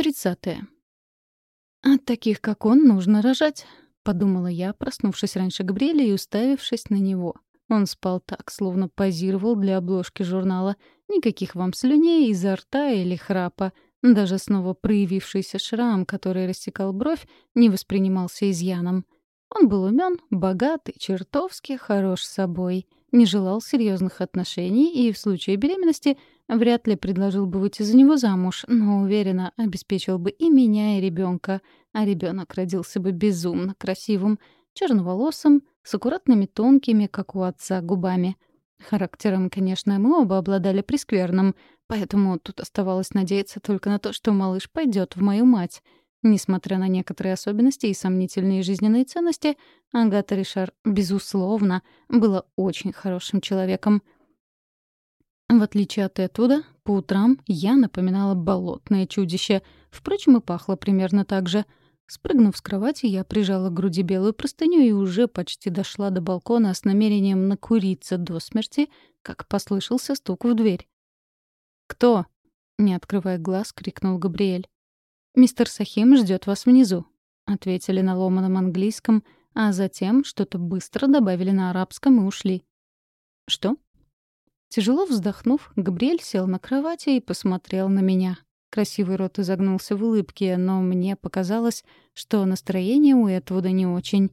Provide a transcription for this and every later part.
Тридцатое. «От таких, как он, нужно рожать», — подумала я, проснувшись раньше Габриэля и уставившись на него. Он спал так, словно позировал для обложки журнала. Никаких вам слюней изо рта или храпа. Даже снова проявившийся шрам, который рассекал бровь, не воспринимался изъяном. Он был умен, богат и чертовски хорош собой. Не желал серьезных отношений и в случае беременности вряд ли предложил бы выйти за него замуж, но уверенно обеспечил бы и меня, и ребенка, а ребенок родился бы безумно красивым, черноволосым, с аккуратными тонкими, как у отца, губами. Характером, конечно, мы оба обладали прескверным, поэтому тут оставалось надеяться только на то, что малыш пойдет в мою мать — Несмотря на некоторые особенности и сомнительные жизненные ценности, Агата Ришар, безусловно, была очень хорошим человеком. В отличие от Этуда, по утрам я напоминала болотное чудище. Впрочем, и пахло примерно так же. Спрыгнув с кровати, я прижала к груди белую простыню и уже почти дошла до балкона с намерением накуриться до смерти, как послышался стук в дверь. «Кто?» — не открывая глаз, крикнул Габриэль. «Мистер Сахим ждет вас внизу», — ответили на ломаном английском, а затем что-то быстро добавили на арабском и ушли. «Что?» Тяжело вздохнув, Габриэль сел на кровати и посмотрел на меня. Красивый рот изогнулся в улыбке, но мне показалось, что настроение у Этвуда не очень.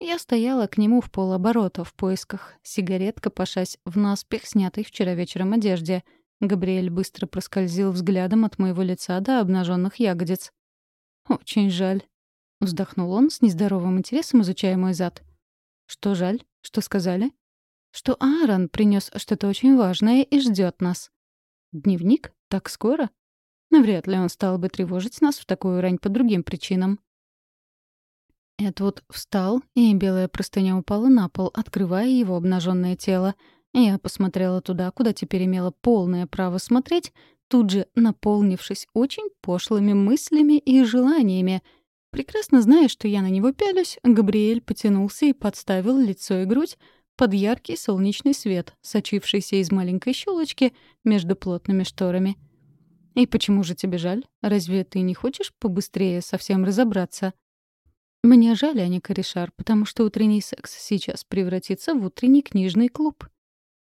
Я стояла к нему в полоборота в поисках сигарет, копошась в наспех снятой вчера вечером одежде — Габриэль быстро проскользил взглядом от моего лица до обнаженных ягодиц. «Очень жаль», — вздохнул он с нездоровым интересом, изучая мой зад. «Что жаль? Что сказали?» «Что Аарон принес что-то очень важное и ждет нас». «Дневник? Так скоро?» Навряд ли он стал бы тревожить нас в такую рань по другим причинам. Эдвуд встал, и белая простыня упала на пол, открывая его обнаженное тело — я посмотрела туда, куда теперь имела полное право смотреть, тут же наполнившись очень пошлыми мыслями и желаниями. Прекрасно зная, что я на него пялюсь, Габриэль потянулся и подставил лицо и грудь под яркий солнечный свет, сочившийся из маленькой щелочки между плотными шторами. «И почему же тебе жаль? Разве ты не хочешь побыстрее совсем разобраться?» «Мне жаль, Аника Ришар, потому что утренний секс сейчас превратится в утренний книжный клуб»,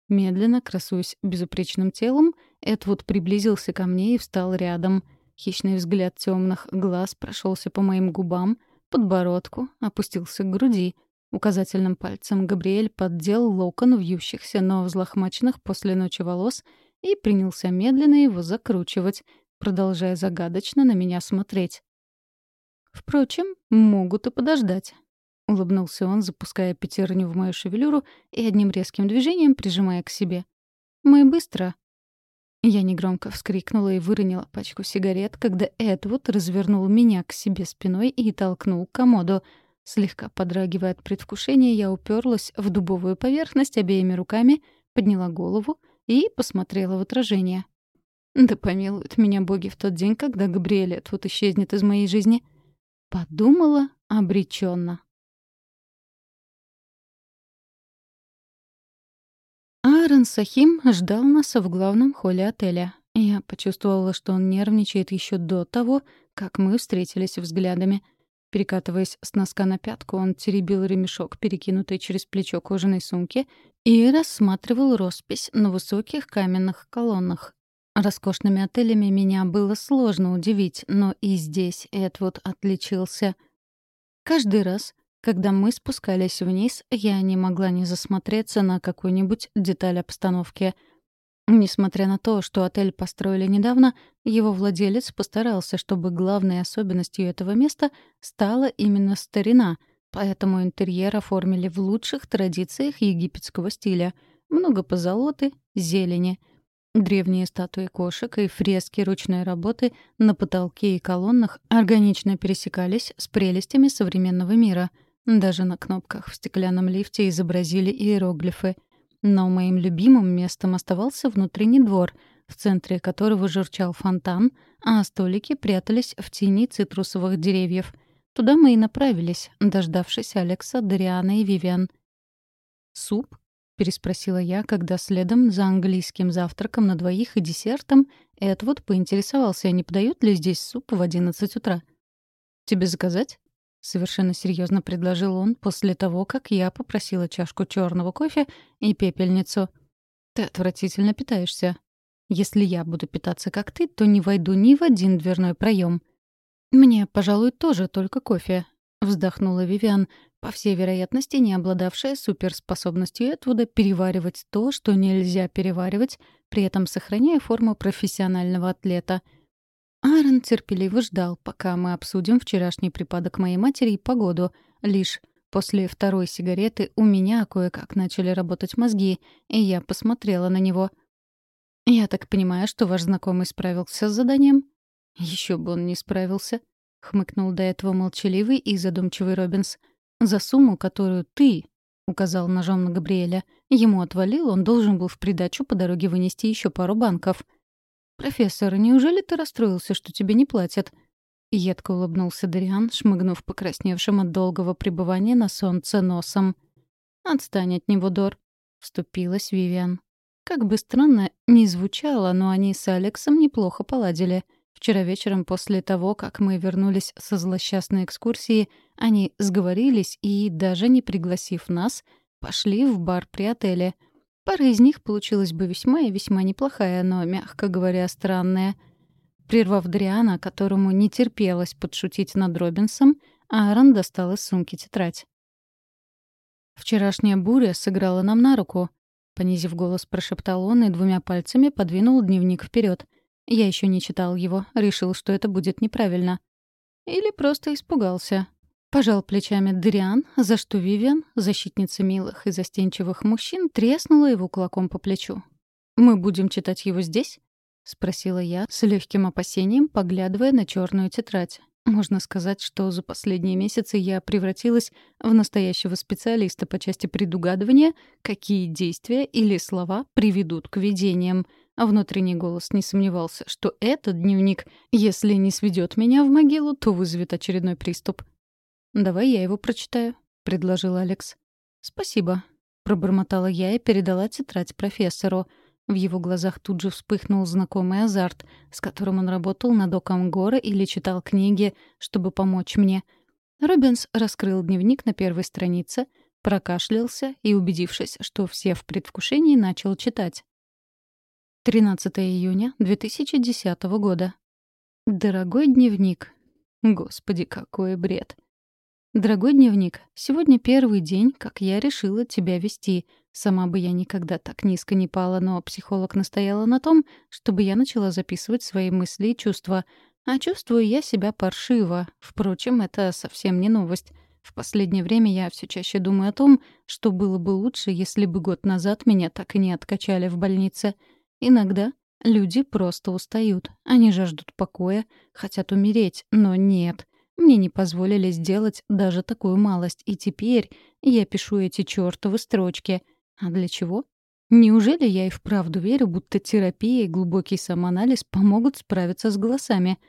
Медленно, красуясь безупречным телом, Эдвуд приблизился ко мне и встал рядом. Хищный взгляд темных глаз прошелся по моим губам, подбородку, опустился к груди. Указательным пальцем Габриэль поддел локон вьющихся, но взлохмаченных после ночи волос и принялся медленно его закручивать, продолжая загадочно на меня смотреть. Впрочем, могут и подождать. — улыбнулся он, запуская пятерню в мою шевелюру и одним резким движением прижимая к себе. «Мы быстро». Я негромко вскрикнула и выронила пачку сигарет, когда Эдвуд развернул меня к себе спиной и толкнул к комоду. Слегка подрагивая от предвкушения, я уперлась в дубовую поверхность обеими руками, подняла голову и посмотрела в отражение. «Да помилуют меня боги в тот день, когда Габриэль Эдвуд исчезнет из моей жизни». Подумала обреченно. Аарон Сахим ждал нас в главном холле отеля. Я почувствовала, что он нервничает еще до того, как мы встретились взглядами. Перекатываясь с носка на пятку, он теребил ремешок, перекинутый через плечо кожаной сумки, и рассматривал роспись на высоких каменных колоннах. Роскошными отелями меня было сложно удивить, но и здесь Эдвуд отличился. Каждый раз, когда мы спускались вниз, я не могла не засмотреться на какую-нибудь деталь обстановки. Несмотря на то, что отель построили недавно, его владелец постарался, чтобы главной особенностью этого места стала именно старина, поэтому интерьер оформили в лучших традициях египетского стиля. Много позолоты, зелени — Древние статуи кошек и фрески ручной работы на потолке и колоннах органично пересекались с прелестями современного мира — даже на кнопках в стеклянном лифте изобразили иероглифы. Но моим любимым местом оставался внутренний двор, в центре которого журчал фонтан, а столики прятались в тени цитрусовых деревьев. Туда мы и направились, дождавшись Алекса, Дариана и Вивиан. «Суп?» — переспросила я, когда следом за английским завтраком на двоих и десертом Эдвуд поинтересовался, не подают ли здесь суп в одиннадцать утра. «Тебе заказать?» — совершенно серьезно предложил он после того, как я попросила чашку черного кофе и пепельницу. «Ты отвратительно питаешься. Если я буду питаться как ты, то не войду ни в один дверной проем. «Мне, пожалуй, тоже только кофе», — вздохнула Вивиан, по всей вероятности не обладавшая суперспособностью Этвуда переваривать то, что нельзя переваривать, при этом сохраняя форму профессионального атлета. Аарон терпеливо ждал, пока мы обсудим вчерашний припадок моей матери и погоду. Лишь после второй сигареты у меня кое-как начали работать мозги, и я посмотрела на него. «Я так понимаю, что ваш знакомый справился с заданием?» Еще бы он не справился», — хмыкнул до этого молчаливый и задумчивый Робинс. «За сумму, которую ты, — указал ножом на Габриэля, — ему отвалил, он должен был в придачу по дороге вынести еще пару банков». «Профессор, неужели ты расстроился, что тебе не платят?» Едко улыбнулся Дариан, шмыгнув покрасневшим от долгого пребывания на солнце носом. «Отстань от него, Дор», — вступилась Вивиан. Как бы странно ни звучало, но они с Алексом неплохо поладили — Вчера вечером после того, как мы вернулись со злосчастной экскурсии, они сговорились и, даже не пригласив нас, пошли в бар при отеле. Пара из них получилась бы весьма и весьма неплохая, но, мягко говоря, странная. Прервав Дриана, которому не терпелось подшутить над Робинсом, Аарон достал из сумки тетрадь. «Вчерашняя буря сыграла нам на руку», — понизив голос, прошептал он и двумя пальцами подвинул дневник вперед — я еще не читал его, решил, что это будет неправильно. Или просто испугался. Пожал плечами Дриан, за что Вивиан, защитница милых и застенчивых мужчин, треснула его кулаком по плечу. «Мы будем читать его здесь?» — спросила я с легким опасением, поглядывая на черную тетрадь. Можно сказать, что за последние месяцы я превратилась в настоящего специалиста по части предугадывания, какие действия или слова приведут к видениям — а внутренний голос не сомневался, что этот дневник, если не сведет меня в могилу, то вызовет очередной приступ. «Давай я его прочитаю», — предложил Алекс. «Спасибо», — пробормотала я и передала тетрадь профессору. В его глазах тут же вспыхнул знакомый азарт, с которым он работал над оком Гора или читал книги, чтобы помочь мне. Робинс раскрыл дневник на первой странице, прокашлялся и, убедившись, что все в предвкушении, начал читать. 13 июня 2010 года. Дорогой дневник. Господи, какой бред. Дорогой дневник, сегодня первый день, как я решила тебя вести. Сама бы я никогда так низко не пала, но психолог настояла на том, чтобы я начала записывать свои мысли и чувства. А чувствую я себя паршиво. Впрочем, это совсем не новость. В последнее время я все чаще думаю о том, что было бы лучше, если бы год назад меня так и не откачали в больнице — Иногда люди просто устают. Они жаждут покоя, хотят умереть, но нет. Мне не позволили сделать даже такую малость, и теперь я пишу эти чёртовы строчки. А для чего? Неужели я и вправду верю, будто терапия и глубокий самоанализ помогут справиться с голосами?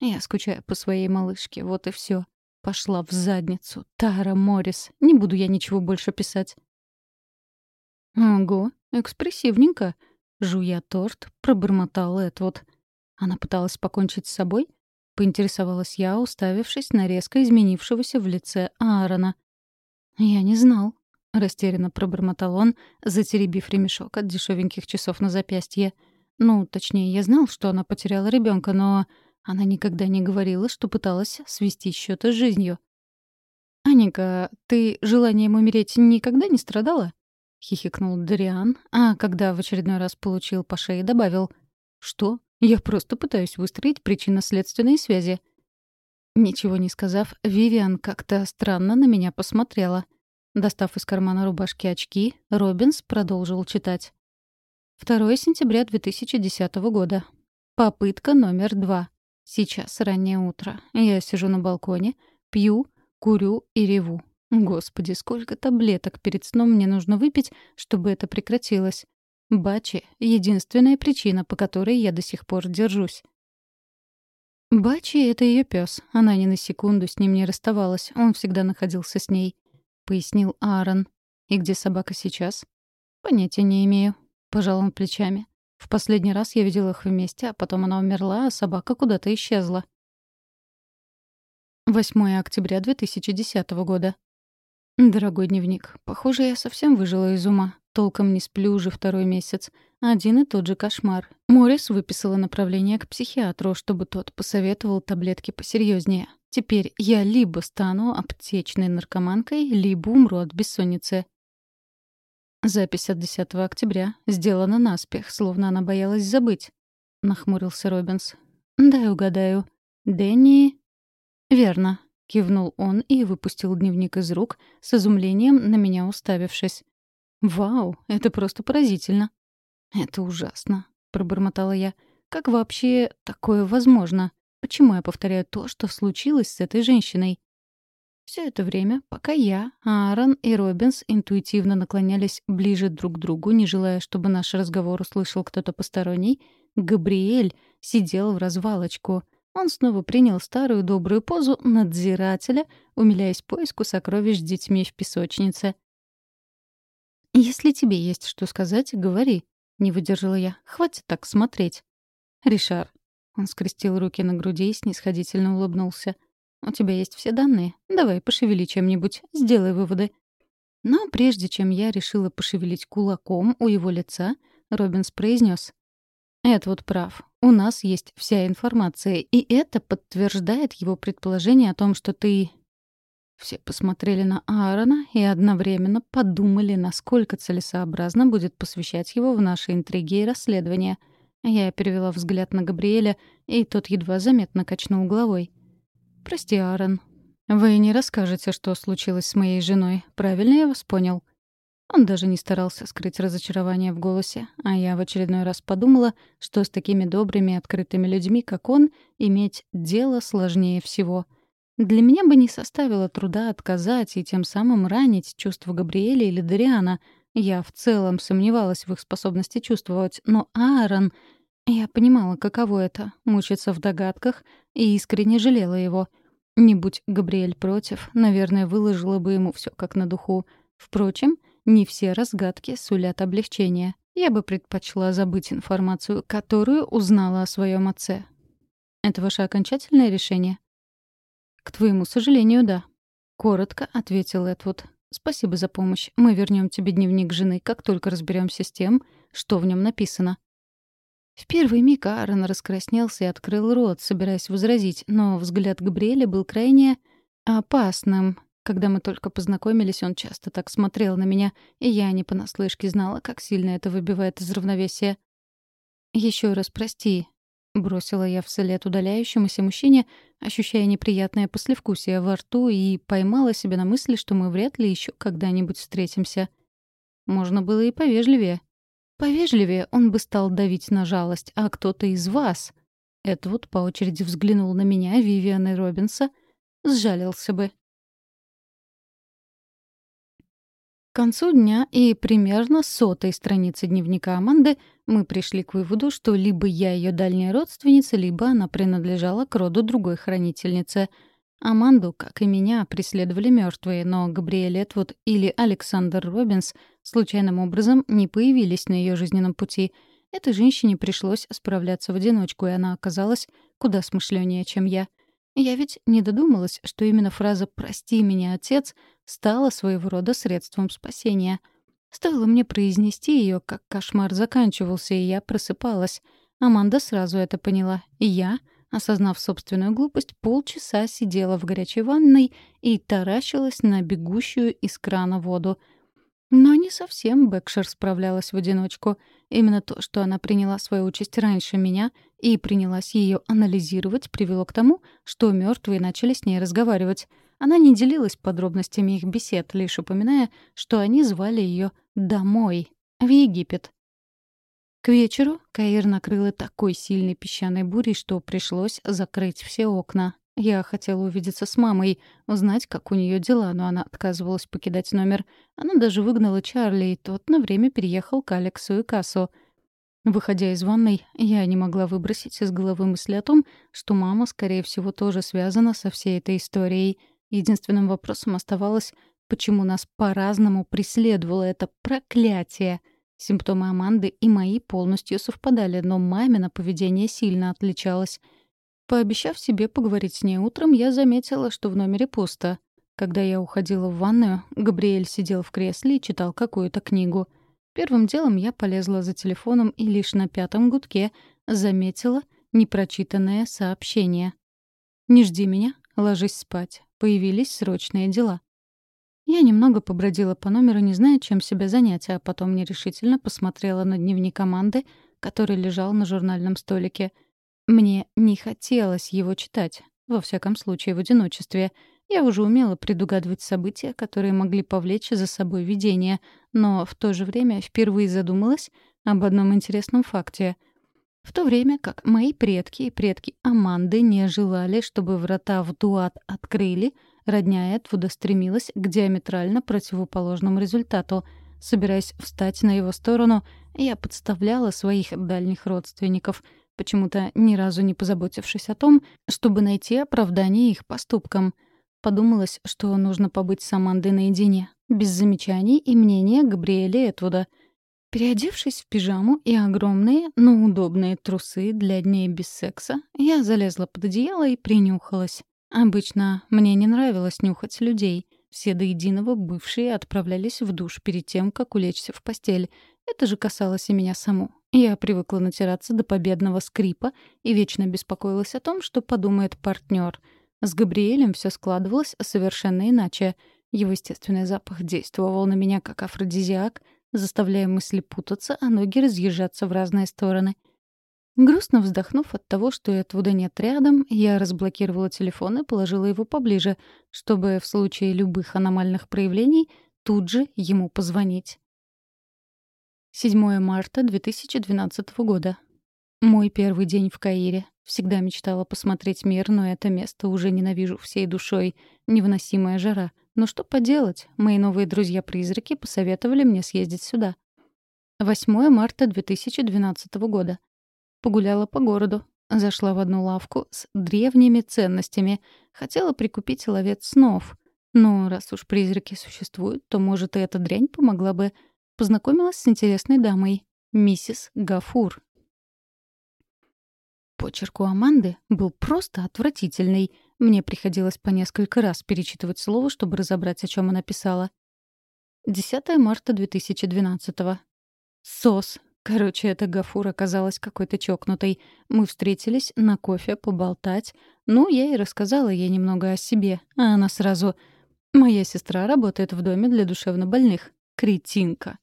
Я скучаю по своей малышке, вот и все. Пошла в задницу. Тара Моррис. Не буду я ничего больше писать. Ого, экспрессивненько. Жуя торт, пробормотал Эдвуд. Она пыталась покончить с собой? Поинтересовалась я, уставившись на резко изменившегося в лице Аарона. «Я не знал», — растерянно пробормотал он, затеребив ремешок от дешевеньких часов на запястье. «Ну, точнее, я знал, что она потеряла ребенка, но она никогда не говорила, что пыталась свести счеты с жизнью». «Аника, ты желанием умереть никогда не страдала?» — хихикнул Дариан, а когда в очередной раз получил по шее, добавил. «Что? Я просто пытаюсь выстроить причинно-следственные связи». Ничего не сказав, Вивиан как-то странно на меня посмотрела. Достав из кармана рубашки очки, Робинс продолжил читать. 2 сентября 2010 года. Попытка номер два. Сейчас раннее утро. Я сижу на балконе, пью, курю и реву. Господи, сколько таблеток перед сном мне нужно выпить, чтобы это прекратилось. Бачи — единственная причина, по которой я до сих пор держусь. Бачи — это ее пес. Она ни на секунду с ним не расставалась. Он всегда находился с ней, — пояснил Аарон. И где собака сейчас? «Понятия не имею», — пожал он плечами. «В последний раз я видел их вместе, а потом она умерла, а собака куда-то исчезла». 8 октября 2010 года. Дорогой дневник, похоже, я совсем выжила из ума. Толком не сплю уже второй месяц. Один и тот же кошмар. Морис выписала направление к психиатру, чтобы тот посоветовал таблетки посерьезнее. Теперь я либо стану аптечной наркоманкой, либо умру от бессонницы. Запись от 10 октября сделана наспех, словно она боялась забыть. Нахмурился Робинс. «Дай угадаю. Дэнни...» «Верно», — кивнул он и выпустил дневник из рук, с изумлением на меня уставившись. «Вау, это просто поразительно». «Это ужасно», — пробормотала я. «Как вообще такое возможно? Почему я повторяю то, что случилось с этой женщиной?» Все это время, пока я, Аарон и Робинс интуитивно наклонялись ближе друг к другу, не желая, чтобы наш разговор услышал кто-то посторонний, Габриэль сидел в развалочку. Он снова принял старую добрую позу надзирателя, умиляясь поиску сокровищ детьми в песочнице. «Если тебе есть что сказать, говори», — не выдержала я. «Хватит так смотреть». «Ришар». Он скрестил руки на груди и снисходительно улыбнулся — у тебя есть все данные? Давай, пошевели чем-нибудь, сделай выводы». Но прежде чем я решила пошевелить кулаком у его лица, Робинс произнес: «Эдвуд прав. У нас есть вся информация, и это подтверждает его предположение о том, что ты...» Все посмотрели на Аарона и одновременно подумали, насколько целесообразно будет посвящать его в наши интриги и расследования. Я перевела взгляд на Габриэля, и тот едва заметно качнул головой. «Прости, Аарон. Вы не расскажете, что случилось с моей женой. Правильно я вас понял?» Он даже не старался скрыть разочарование в голосе, а я в очередной раз подумала, что с такими добрыми и открытыми людьми, как он, иметь дело сложнее всего. Для меня бы не составило труда отказать и тем самым ранить чувства Габриэля или Дариана. Я в целом сомневалась в их способности чувствовать, но Аарон... Я понимала, каково это — мучиться в догадках, и искренне жалела его. Не будь Габриэль против, наверное, выложила бы ему все как на духу. Впрочем, не все разгадки сулят облегчение. Я бы предпочла забыть информацию, которую узнала о своем отце. Это ваше окончательное решение? К твоему сожалению, да. Коротко ответил Эдвуд. Спасибо за помощь. Мы вернем тебе дневник жены, как только разберемся с тем, что в нем написано. В первый миг Аарон раскраснелся и открыл рот, собираясь возразить, но взгляд Габриэля был крайне опасным. Когда мы только познакомились, он часто так смотрел на меня, и я не понаслышке знала, как сильно это выбивает из равновесия. Еще раз прости», — бросила я вслед удаляющемуся мужчине, ощущая неприятное послевкусие во рту и поймала себя на мысли, что мы вряд ли еще когда-нибудь встретимся. Можно было и повежливее. Повежливее он бы стал давить на жалость, а кто-то из вас, это вот по очереди взглянул на меня, Вивиан и Робинса, сжалился бы. Концу дня и примерно сотой страницы дневника Аманды мы пришли к выводу, что либо я ее дальняя родственница, либо она принадлежала к роду другой хранительницы — Аманду, как и меня, преследовали мертвые, но Габриэль Этвуд или Александр Робинс случайным образом не появились на ее жизненном пути. Этой женщине пришлось справляться в одиночку, и она оказалась куда смышленнее, чем я. Я ведь не додумалась, что именно фраза «прости меня, отец» стала своего рода средством спасения. Стоило мне произнести ее, как кошмар заканчивался, и я просыпалась. Аманда сразу это поняла, и я — осознав собственную глупость, полчаса сидела в горячей ванной и таращилась на бегущую из крана воду. Но не совсем Бэкшир справлялась в одиночку. Именно то, что она приняла свою участь раньше меня и принялась ее анализировать, привело к тому, что мертвые начали с ней разговаривать. Она не делилась подробностями их бесед, лишь упоминая, что они звали ее «домой», в Египет. К вечеру Каир накрыла такой сильной песчаной бурей, что пришлось закрыть все окна. Я хотела увидеться с мамой, узнать, как у нее дела, но она отказывалась покидать номер. Она даже выгнала Чарли, и тот на время переехал к Алексу и Кассу. Выходя из ванной, я не могла выбросить из головы мысли о том, что мама, скорее всего, тоже связана со всей этой историей. Единственным вопросом оставалось, почему нас по-разному преследовало это проклятие. Симптомы Аманды и мои полностью совпадали, но мамино поведение сильно отличалось. Пообещав себе поговорить с ней утром, я заметила, что в номере пусто. Когда я уходила в ванную, Габриэль сидел в кресле и читал какую-то книгу. Первым делом я полезла за телефоном и лишь на пятом гудке заметила непрочитанное сообщение. «Не жди меня, ложись спать. Появились срочные дела». Я немного побродила по номеру, не зная, чем себя занять, а потом нерешительно посмотрела на дневник команды, который лежал на журнальном столике. Мне не хотелось его читать, во всяком случае в одиночестве. Я уже умела предугадывать события, которые могли повлечь за собой видение, но в то же время впервые задумалась об одном интересном факте. В то время как мои предки и предки Аманды не желали, чтобы врата в Дуат открыли — Родня Эдвуда стремилась к диаметрально противоположному результату. Собираясь встать на его сторону, я подставляла своих дальних родственников, почему-то ни разу не позаботившись о том, чтобы найти оправдание их поступкам. Подумалось, что нужно побыть с Амандой наедине, без замечаний и мнения Габриэля Этвуда. Переодевшись в пижаму и огромные, но удобные трусы для дней без секса, я залезла под одеяло и принюхалась. Обычно мне не нравилось нюхать людей. Все до единого бывшие отправлялись в душ перед тем, как улечься в постель. Это же касалось и меня саму. Я привыкла натираться до победного скрипа и вечно беспокоилась о том, что подумает партнер. С Габриэлем все складывалось совершенно иначе. Его естественный запах действовал на меня как афродизиак, заставляя мысли путаться, а ноги разъезжаться в разные стороны — Грустно вздохнув от того, что Эдвуда нет рядом, я разблокировала телефон и положила его поближе, чтобы в случае любых аномальных проявлений тут же ему позвонить. 7 марта 2012 года. Мой первый день в Каире. Всегда мечтала посмотреть мир, но это место уже ненавижу всей душой. Невыносимая жара. Но что поделать? Мои новые друзья-призраки посоветовали мне съездить сюда. 8 марта 2012 года. Погуляла по городу. Зашла в одну лавку с древними ценностями. Хотела прикупить ловец снов. Но раз уж призраки существуют, то, может, и эта дрянь помогла бы. Познакомилась с интересной дамой. Миссис Гафур. Почерк у Аманды был просто отвратительный. Мне приходилось по несколько раз перечитывать слово, чтобы разобрать, о чем она писала. 10 марта 2012 -го. Сос. Короче, эта Гафур оказалась какой-то чокнутой. Мы встретились на кофе поболтать. Ну, я и рассказала ей немного о себе. А она сразу... «Моя сестра работает в доме для душевнобольных. Кретинка».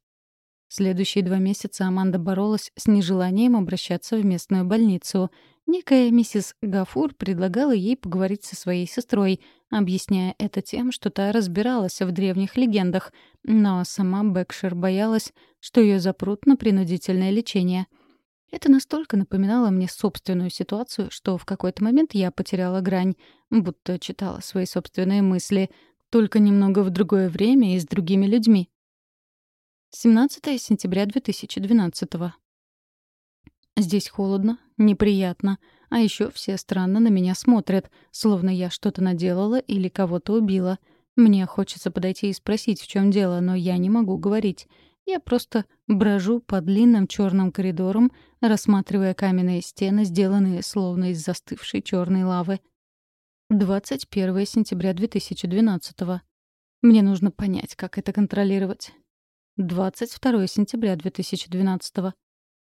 Следующие два месяца Аманда боролась с нежеланием обращаться в местную больницу. Некая миссис Гафур предлагала ей поговорить со своей сестрой, объясняя это тем, что та разбиралась в древних легендах, но сама Бэкшир боялась, что ее запрут на принудительное лечение. Это настолько напоминало мне собственную ситуацию, что в какой-то момент я потеряла грань, будто читала свои собственные мысли, только немного в другое время и с другими людьми. 17 сентября 2012 -го. Здесь холодно, неприятно, а еще все странно на меня смотрят, словно я что-то наделала или кого-то убила. Мне хочется подойти и спросить, в чем дело, но я не могу говорить. Я просто брожу по длинным черным коридорам, рассматривая каменные стены, сделанные словно из застывшей черной лавы. 21 сентября 2012 -го. Мне нужно понять, как это контролировать. 22 сентября 2012 -го.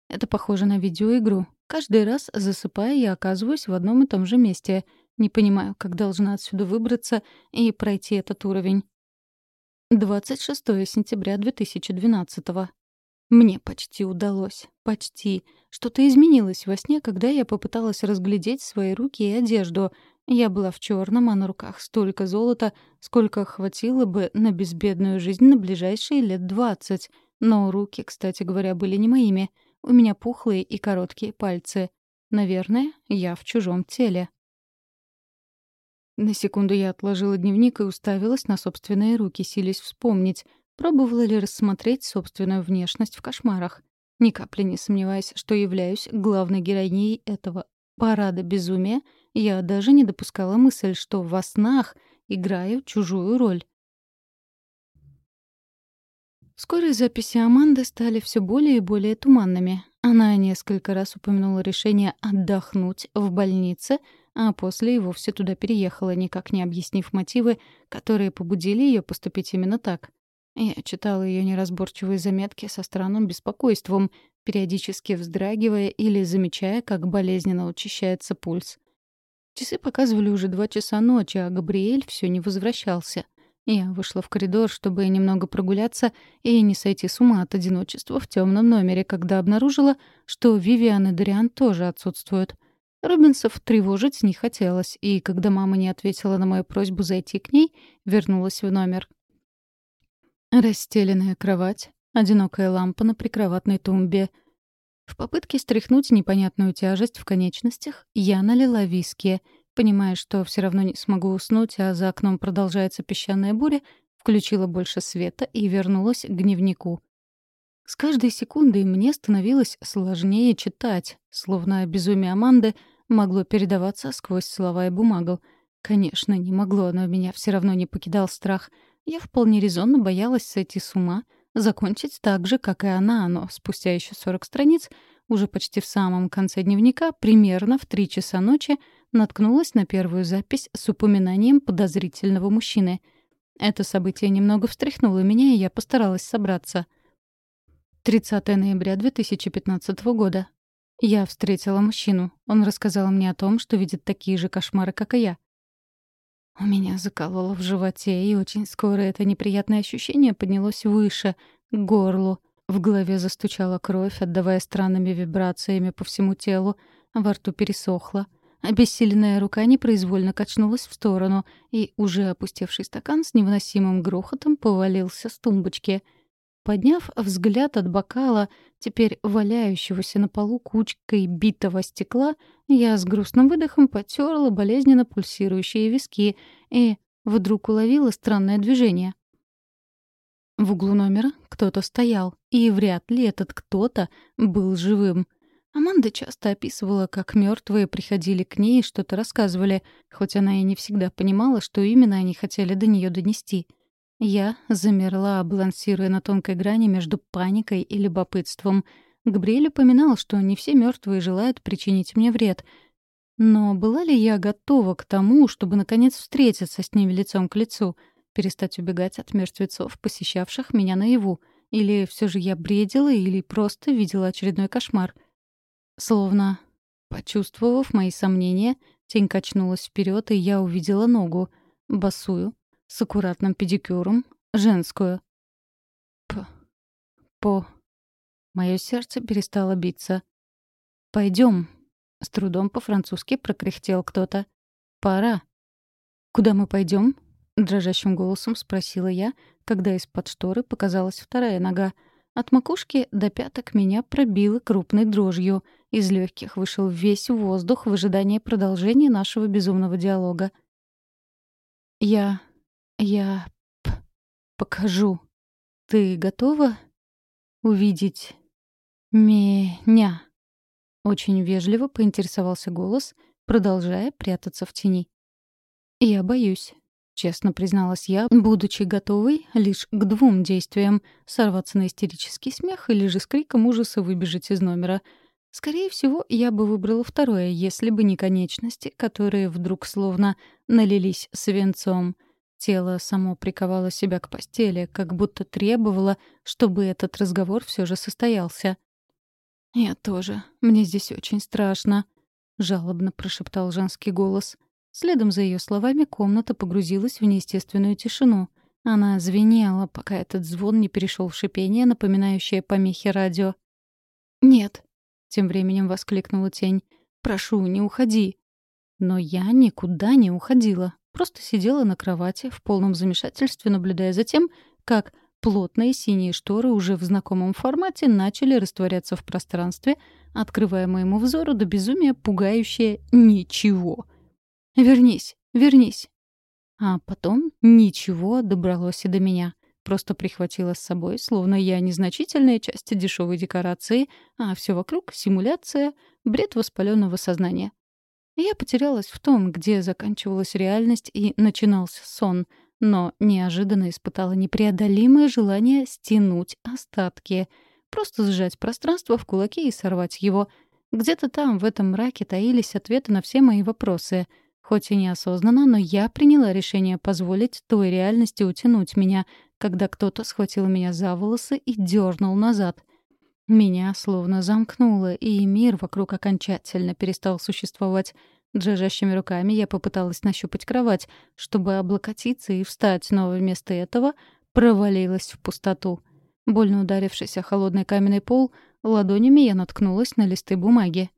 Это похоже на видеоигру. Каждый раз, засыпая, я оказываюсь в одном и том же месте. Не понимаю, как должна отсюда выбраться и пройти этот уровень. 26 сентября 2012 -го. Мне почти удалось. Почти. Что-то изменилось во сне, когда я попыталась разглядеть свои руки и одежду. Я была в черном, а на руках столько золота, сколько хватило бы на безбедную жизнь на ближайшие лет двадцать. Но руки, кстати говоря, были не моими — у меня пухлые и короткие пальцы. Наверное, я в чужом теле. На секунду я отложила дневник и уставилась на собственные руки, силясь вспомнить, пробовала ли рассмотреть собственную внешность в кошмарах. Ни капли не сомневаясь, что являюсь главной героиней этого парада безумия, я даже не допускала мысль, что во снах играю чужую роль. Вскоре записи Аманды стали все более и более туманными. Она несколько раз упомянула решение отдохнуть в больнице, а после и вовсе туда переехала, никак не объяснив мотивы, которые побудили ее поступить именно так. Я читала ее неразборчивые заметки со странным беспокойством, периодически вздрагивая или замечая, как болезненно учащается пульс. Часы показывали уже два часа ночи, а Габриэль все не возвращался. Я вышла в коридор, чтобы немного прогуляться и не сойти с ума от одиночества в темном номере, когда обнаружила, что Вивиан и Дориан тоже отсутствуют. Робинсов тревожить не хотелось, и когда мама не ответила на мою просьбу зайти к ней, вернулась в номер. Расстеленная кровать, одинокая лампа на прикроватной тумбе. В попытке стряхнуть непонятную тяжесть в конечностях я налила виски — Понимая, что все равно не смогу уснуть, а за окном продолжается песчаная буря, включила больше света и вернулась к дневнику. С каждой секундой мне становилось сложнее читать, словно безумие Аманды могло передаваться сквозь слова и бумагу. Конечно, не могло, но меня все равно не покидал страх. Я вполне резонно боялась сойти с ума, закончить так же, как и она, но спустя еще 40 страниц, уже почти в самом конце дневника, примерно в три часа ночи, наткнулась на первую запись с упоминанием подозрительного мужчины. Это событие немного встряхнуло меня, и я постаралась собраться. 30 ноября 2015 года. Я встретила мужчину. Он рассказал мне о том, что видит такие же кошмары, как и я. У меня закололо в животе, и очень скоро это неприятное ощущение поднялось выше, к горлу. В голове застучала кровь, отдавая странными вибрациями по всему телу, во рту пересохло — Обессиленная рука непроизвольно качнулась в сторону, и уже опустевший стакан с невыносимым грохотом повалился с тумбочки. Подняв взгляд от бокала, теперь валяющегося на полу кучкой битого стекла, я с грустным выдохом потерла болезненно пульсирующие виски и вдруг уловила странное движение. В углу номера кто-то стоял, и вряд ли этот кто-то был живым — Аманда часто описывала, как мертвые приходили к ней и что-то рассказывали, хоть она и не всегда понимала, что именно они хотели до нее донести. Я замерла, балансируя на тонкой грани между паникой и любопытством. Габриэль упоминал, что не все мертвые желают причинить мне вред. Но была ли я готова к тому, чтобы наконец встретиться с ними лицом к лицу, перестать убегать от мертвецов, посещавших меня наяву? Или все же я бредила, или просто видела очередной кошмар — Словно почувствовав мои сомнения, тень качнулась вперед, и я увидела ногу, босую, с аккуратным педикюром, женскую. П. По. Мое сердце перестало биться. Пойдем. С трудом по-французски прокряхтел кто-то. Пора. Куда мы пойдем? дрожащим голосом спросила я, когда из-под шторы показалась вторая нога. От макушки до пяток меня пробило крупной дрожью — из легких вышел весь воздух в ожидании продолжения нашего безумного диалога. «Я... я... Покажу. Ты готова увидеть меня?» Очень вежливо поинтересовался голос, продолжая прятаться в тени. «Я боюсь», — честно призналась я, будучи готовой лишь к двум действиям — сорваться на истерический смех или же с криком ужаса выбежать из номера — Скорее всего, я бы выбрала второе, если бы не конечности, которые вдруг словно налились свинцом. Тело само приковало себя к постели, как будто требовало, чтобы этот разговор все же состоялся. «Я тоже. Мне здесь очень страшно», — жалобно прошептал женский голос. Следом за ее словами комната погрузилась в неестественную тишину. Она звенела, пока этот звон не перешел в шипение, напоминающее помехи радио. «Нет», тем временем воскликнула тень. «Прошу, не уходи». Но я никуда не уходила. Просто сидела на кровати, в полном замешательстве, наблюдая за тем, как плотные синие шторы уже в знакомом формате начали растворяться в пространстве, открывая моему взору до безумия пугающее «ничего». «Вернись, вернись». А потом ничего добралось и до меня. Просто прихватила с собой, словно я незначительная часть дешевой декорации, а все вокруг — симуляция, бред воспаленного сознания. Я потерялась в том, где заканчивалась реальность и начинался сон. но неожиданно испытала непреодолимое желание стянуть остатки. Просто сжать пространство в кулаке и сорвать его. Где-то там, в этом мраке, таились ответы на все мои вопросы. Хоть и неосознанно, но я приняла решение позволить той реальности утянуть меня, когда кто-то схватил меня за волосы и дернул назад. Меня словно замкнуло, и мир вокруг окончательно перестал существовать. Дрожащими руками я попыталась нащупать кровать, чтобы облокотиться и встать, но вместо этого провалилась в пустоту. Больно ударившись о холодный каменный пол, ладонями я наткнулась на листы бумаги.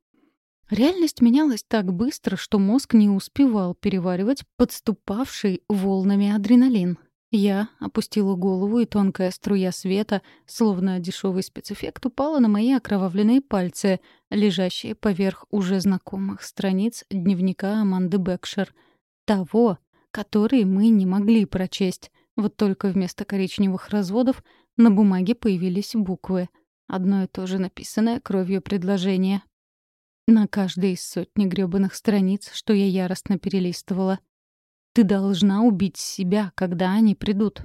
Реальность менялась так быстро, что мозг не успевал переваривать подступавший волнами адреналин. Я опустила голову, и тонкая струя света, словно дешевый спецэффект, упала на мои окровавленные пальцы, лежащие поверх уже знакомых страниц дневника Аманды Бекшер. Того, который мы не могли прочесть. Вот только вместо коричневых разводов на бумаге появились буквы. Одно и то же написанное кровью предложение. На каждой из сотни грёбаных страниц, что я яростно перелистывала — ты должна убить себя, когда они придут.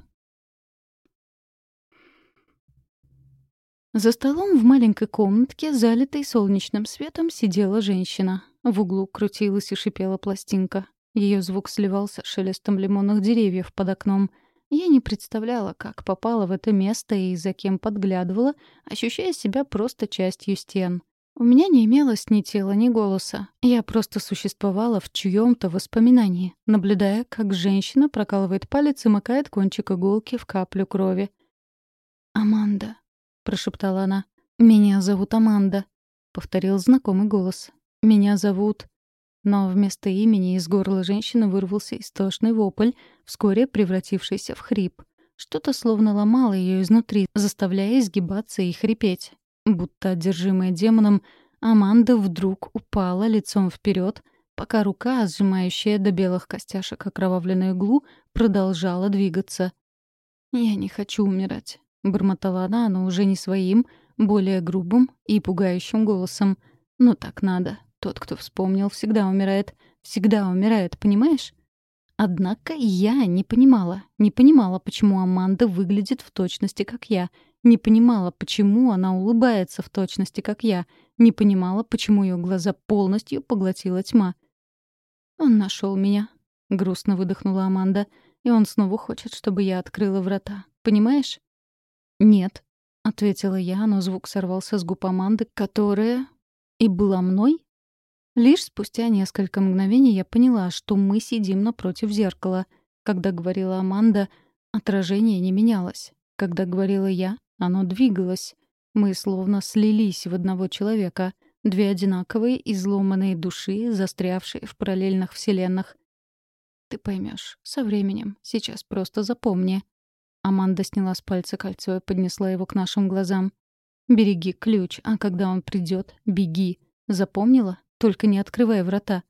За столом в маленькой комнатке, залитой солнечным светом, сидела женщина. В углу крутилась и шипела пластинка. Ее звук сливался шелестом лимонных деревьев под окном. Я не представляла, как попала в это место и за кем подглядывала, ощущая себя просто частью стен. У меня не имелось ни тела, ни голоса. Я просто существовала в чьём-то воспоминании, наблюдая, как женщина прокалывает палец и макает кончик иголки в каплю крови. «Аманда», — прошептала она. «Меня зовут Аманда», — повторил знакомый голос. «Меня зовут...» Но вместо имени из горла женщины вырвался истошный вопль, вскоре превратившийся в хрип. Что-то словно ломало ее изнутри, заставляя изгибаться и хрипеть. Будто одержимая демоном, Аманда вдруг упала лицом вперед, пока рука, сжимающая до белых костяшек окровавленную иглу, продолжала двигаться. «Я не хочу умирать», — бормотала она, но уже не своим, более грубым и пугающим голосом. «Но так надо. Тот, кто вспомнил, всегда умирает. Всегда умирает, понимаешь?» Однако я не понимала. Не понимала, почему Аманда выглядит в точности, как я — не понимала, почему она улыбается в точности, как я. Не понимала, почему ее глаза полностью поглотила тьма. «Он нашел меня», — грустно выдохнула Аманда. «И он снова хочет, чтобы я открыла врата. Понимаешь?» «Нет», — ответила я, но звук сорвался с губ Аманды, которая... и была мной? Лишь спустя несколько мгновений я поняла, что мы сидим напротив зеркала. Когда говорила Аманда, отражение не менялось. Когда говорила я, оно двигалось. Мы словно слились в одного человека. Две одинаковые изломанные души, застрявшие в параллельных вселенных. Ты поймешь, со временем. Сейчас просто запомни. Аманда сняла с пальца кольцо и поднесла его к нашим глазам. «Береги ключ, а когда он придет, беги. Запомнила? Только не открывай врата».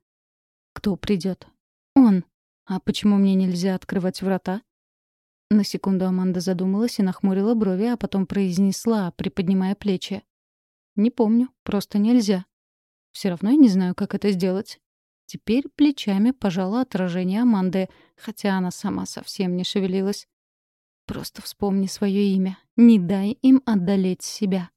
«Кто придет? «Он. А почему мне нельзя открывать врата?» На секунду Аманда задумалась и нахмурила брови, а потом произнесла, приподнимая плечи. «Не помню, просто нельзя. Все равно я не знаю, как это сделать». Теперь плечами пожала отражение Аманды, хотя она сама совсем не шевелилась. «Просто вспомни свое имя. Не дай им одолеть себя».